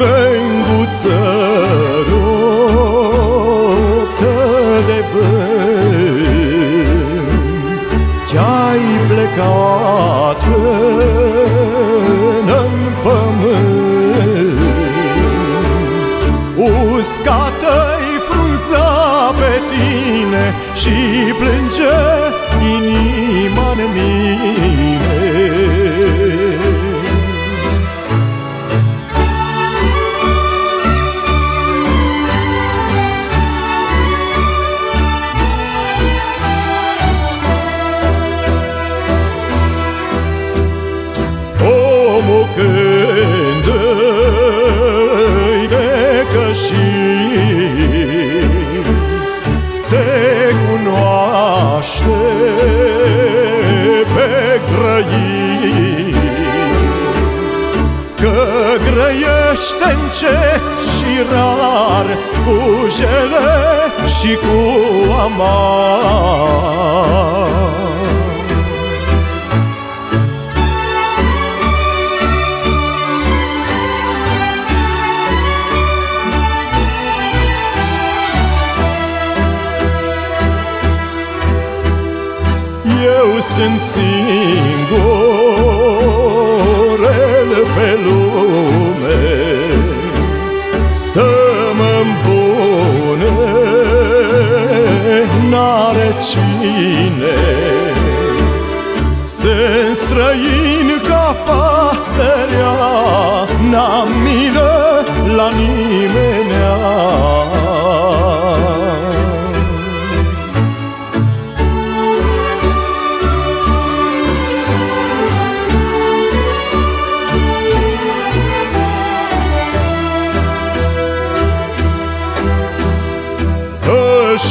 Rânguță ruptă de vânt. Ce-ai plecat până în pământ. Uscată-i frunza pe tine Și plânge inima în mine grăit că grăiește încet și rar cu jele și cu amar sunt singurel pe lume Să mă îmbune n-are cine. Sunt străin ca pasărea N-am milă la nimenea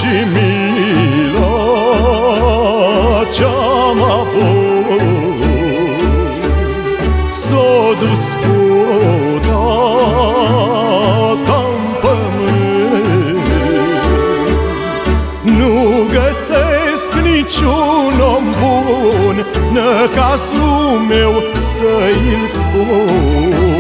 și mila ce-am avut. S-o dus cu tata-n pământ. Nu găsesc niciun om bun Năcazul meu să-i spun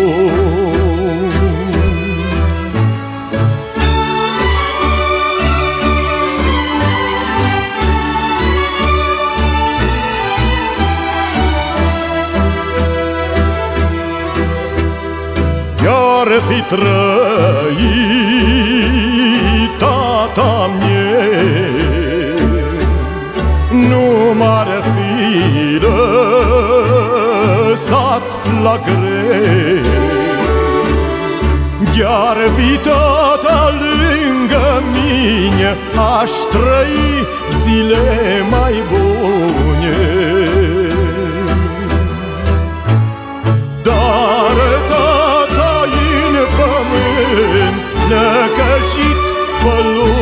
ar fi trăit tata mie. Nu m-ar fi lăsat la greu. Iar fi tata lângă mine Aș trăi zile mai bune Năcăjit pălul.